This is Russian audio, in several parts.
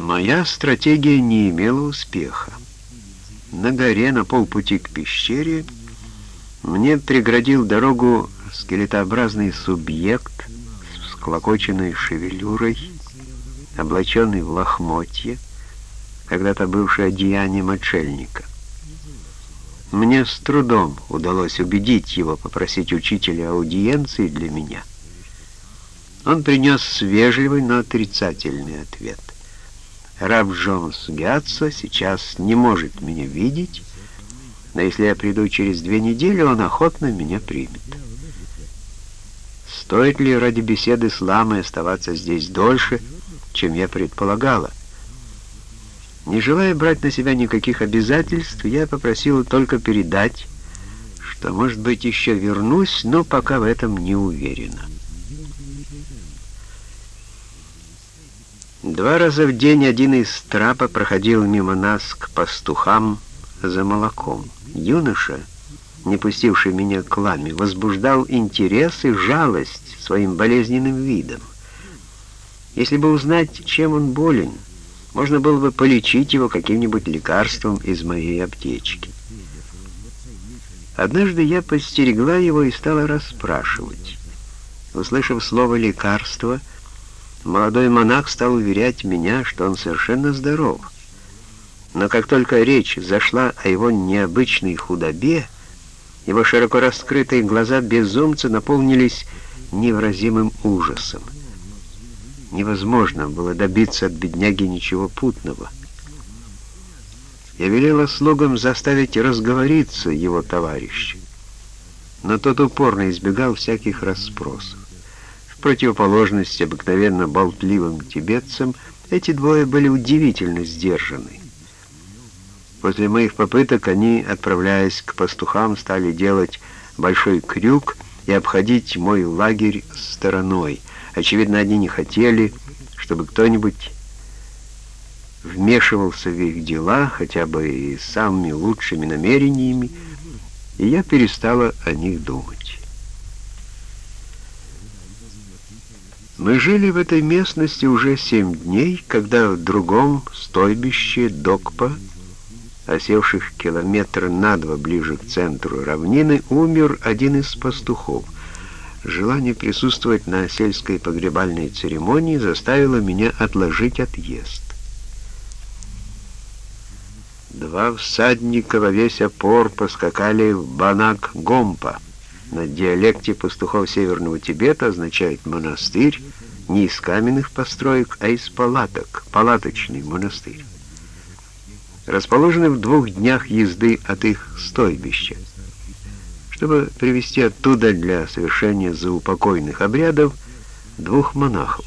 Моя стратегия не имела успеха. На горе, на полпути к пещере, мне преградил дорогу скелетообразный субъект с всклокоченной шевелюрой, облаченный в лохмотье, когда-то бывший одеянием отшельника. Мне с трудом удалось убедить его попросить учителя аудиенции для меня. Он принес вежливый, но отрицательный ответ. Раб Джонс Гатса сейчас не может меня видеть, но если я приду через две недели, он охотно меня примет. Стоит ли ради беседы с ламой оставаться здесь дольше, чем я предполагала? Не желая брать на себя никаких обязательств, я попросила только передать, что, может быть, еще вернусь, но пока в этом не уверена. Два раза в день один из трапа проходил мимо нас к пастухам за молоком. Юноша, не пустивший меня к ламе, возбуждал интерес и жалость своим болезненным видом. Если бы узнать, чем он болен, можно было бы полечить его каким-нибудь лекарством из моей аптечки. Однажды я постерегла его и стала расспрашивать. Услышав слово «лекарство», молодой монах стал уверять меня, что он совершенно здоров. Но как только речь зашла о его необычной худобе, его широко раскрытые глаза безумца наполнились невыразимым ужасом. Невозможно было добиться от бедняги ничего путного. Я велела слугам заставить разговориться его товарища, но тот упорно избегал всяких расспросов. В противоположность обыкновенно болтливым тибетцам, эти двое были удивительно сдержаны. После моих попыток они, отправляясь к пастухам, стали делать большой крюк и обходить мой лагерь стороной — Очевидно, они не хотели, чтобы кто-нибудь вмешивался в их дела, хотя бы и самыми лучшими намерениями, и я перестала о них думать. Мы жили в этой местности уже семь дней, когда в другом стойбище Докпа, осевших километр на два ближе к центру равнины, умер один из пастухов — Желание присутствовать на сельской погребальной церемонии заставило меня отложить отъезд. Два всадника во весь опор поскакали в Банак-Гомпа. На диалекте пастухов Северного Тибета означает «монастырь» не из каменных построек, а из палаток, палаточный монастырь. Расположенный в двух днях езды от их стойбища чтобы привести оттуда для совершения заупокойных обрядов двух монахов.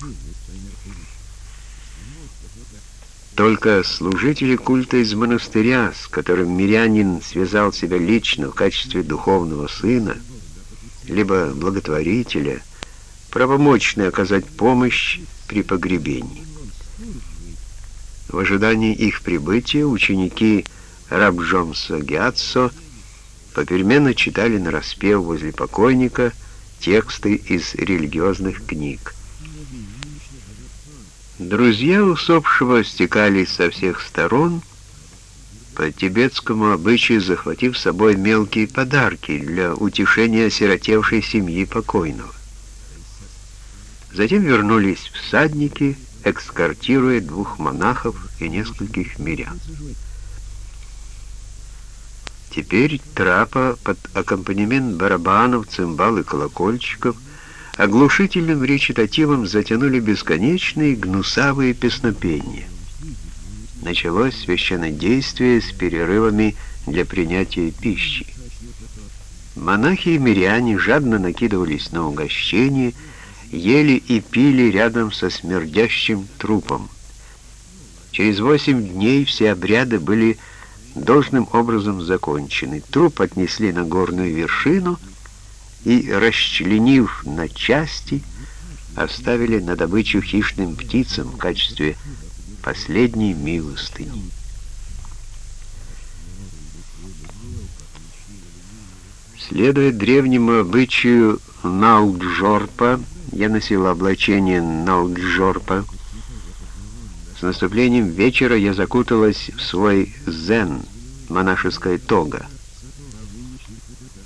Только служители культа из монастыря, с которым мирянин связал себя лично в качестве духовного сына, либо благотворителя, правомочны оказать помощь при погребении. В ожидании их прибытия ученики Рабджомса Гиатсо попеременно читали на распев возле покойника тексты из религиозных книг. Друзья усопшего стекались со всех сторон, по тибетскому обычаю захватив с собой мелкие подарки для утешения осиротевшей семьи покойного. Затем вернулись всадники, экскортируя двух монахов и нескольких мирян. Теперь трапа под аккомпанемент барабанов, цимбал и колокольчиков оглушительным речитативом затянули бесконечные гнусавые песнопения. Началось священнодействие с перерывами для принятия пищи. Монахи и миряне жадно накидывались на угощение, ели и пили рядом со смердящим трупом. Через восемь дней все обряды были должным образом закончены. Труп отнесли на горную вершину и, расчленив на части, оставили на добычу хищным птицам в качестве последней милостыни. Следуя древнему обычаю Налджорпа, я носила облачение Налджорпа, наступлением вечера я закуталась в свой зен, монашеское тога.